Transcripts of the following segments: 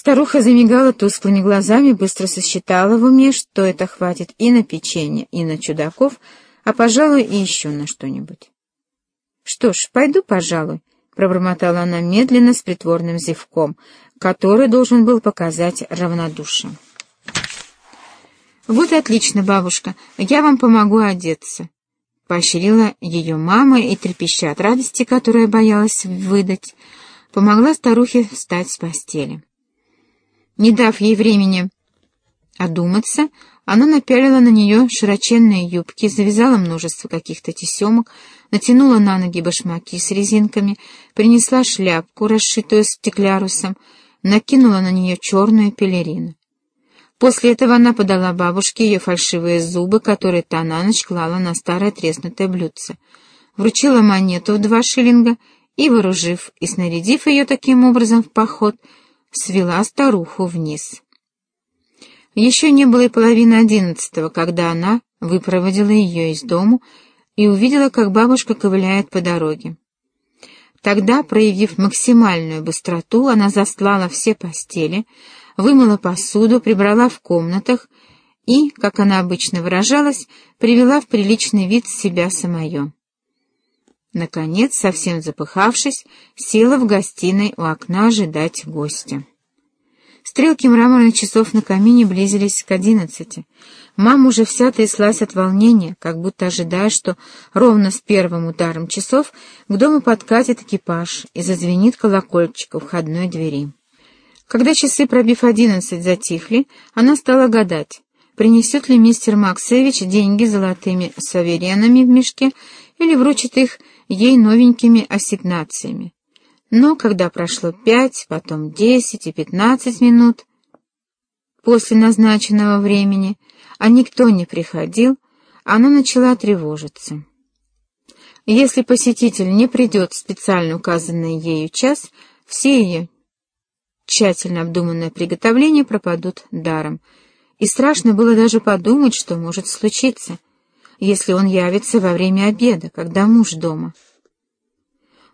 Старуха замигала тусклыми глазами, быстро сосчитала в уме, что это хватит и на печенье, и на чудаков, а, пожалуй, и еще на что-нибудь. «Что ж, пойду, пожалуй», — пробормотала она медленно с притворным зевком, который должен был показать равнодушие. «Вот отлично, бабушка, я вам помогу одеться», — поощрила ее мама и, трепеща от радости, которая боялась выдать, помогла старухе встать с постели. Не дав ей времени одуматься, она напялила на нее широченные юбки, завязала множество каких-то тесемок, натянула на ноги башмаки с резинками, принесла шляпку, расшитую стеклярусом, накинула на нее черную пелерину. После этого она подала бабушке ее фальшивые зубы, которые та на ночь клала на старое треснутое блюдце, вручила монету в два шиллинга и, вооружив и снарядив ее таким образом в поход, свела старуху вниз. Еще не было и половины одиннадцатого, когда она выпроводила ее из дому и увидела, как бабушка ковыляет по дороге. Тогда, проявив максимальную быстроту, она застлала все постели, вымыла посуду, прибрала в комнатах и, как она обычно выражалась, привела в приличный вид себя самое. Наконец, совсем запыхавшись, села в гостиной у окна ожидать гостя. Стрелки мраморных часов на камине близились к одиннадцати. Мама уже вся тряслась от волнения, как будто ожидая, что ровно с первым ударом часов к дому подкатит экипаж и зазвенит колокольчик у входной двери. Когда часы, пробив одиннадцать, затихли, она стала гадать, принесет ли мистер Максевич деньги золотыми саверенами в мешке или вручит их ей новенькими ассигнациями. Но когда прошло пять, потом десять и пятнадцать минут после назначенного времени, а никто не приходил, она начала тревожиться. Если посетитель не придет в специально указанный ею час, все ее тщательно обдуманное приготовление пропадут даром, и страшно было даже подумать, что может случиться, если он явится во время обеда, когда муж дома.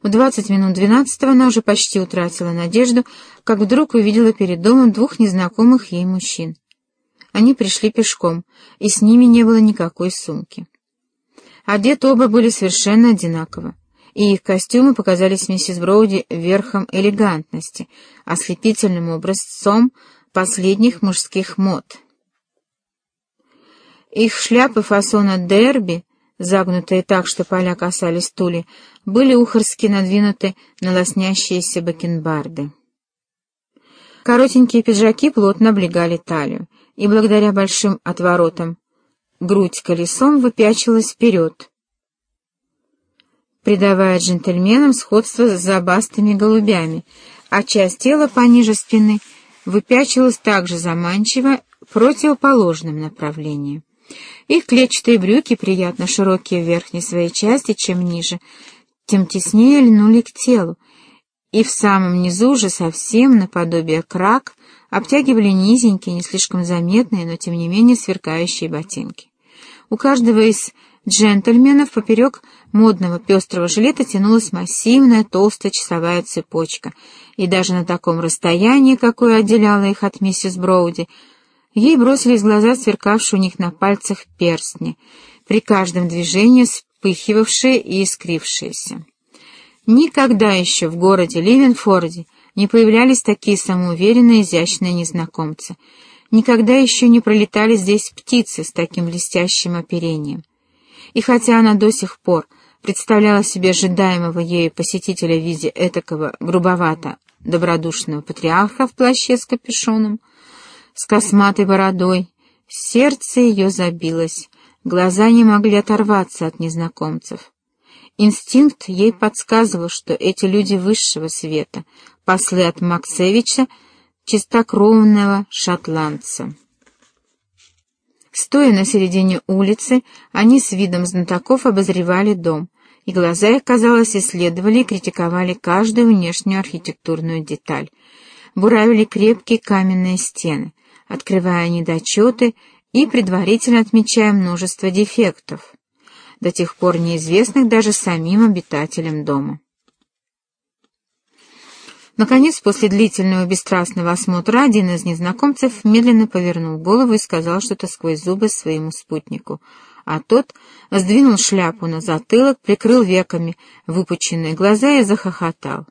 В двадцать минут двенадцатого она уже почти утратила надежду, как вдруг увидела перед домом двух незнакомых ей мужчин. Они пришли пешком, и с ними не было никакой сумки. Одеты оба были совершенно одинаково, и их костюмы показались миссис Броуди верхом элегантности, ослепительным образцом последних мужских мод. Их шляпы фасона дерби загнутые так, что поля касались тули, были ухорски надвинуты на лоснящиеся бакенбарды. Коротенькие пиджаки плотно облегали талию, и благодаря большим отворотам грудь колесом выпячилась вперед, придавая джентльменам сходство с забастыми голубями, а часть тела пониже спины выпячилась также заманчиво в противоположном направлении. Их клетчатые брюки, приятно широкие в верхней своей части, чем ниже, тем теснее льнули к телу, и в самом низу же совсем наподобие крак обтягивали низенькие, не слишком заметные, но тем не менее сверкающие ботинки. У каждого из джентльменов поперек модного пестрого жилета тянулась массивная толстая часовая цепочка, и даже на таком расстоянии, какое отделяло их от миссис Броуди, Ей бросились глаза сверкавшие у них на пальцах перстни, при каждом движении вспыхивавшие и искрившиеся. Никогда еще в городе Ливенфорде не появлялись такие самоуверенные изящные незнакомцы. Никогда еще не пролетали здесь птицы с таким блестящим оперением. И хотя она до сих пор представляла себе ожидаемого ею посетителя в виде этакого грубовато добродушного патриарха в плаще с капюшоном, с косматой бородой. Сердце ее забилось, глаза не могли оторваться от незнакомцев. Инстинкт ей подсказывал, что эти люди высшего света, послы от Максевича, чистокровного шотландца. Стоя на середине улицы, они с видом знатоков обозревали дом, и глаза их, казалось, исследовали и критиковали каждую внешнюю архитектурную деталь, буравили крепкие каменные стены, открывая недочеты и предварительно отмечая множество дефектов, до тех пор неизвестных даже самим обитателям дома. Наконец, после длительного бесстрастного осмотра, один из незнакомцев медленно повернул голову и сказал что-то сквозь зубы своему спутнику, а тот сдвинул шляпу на затылок, прикрыл веками выпученные глаза и захохотал.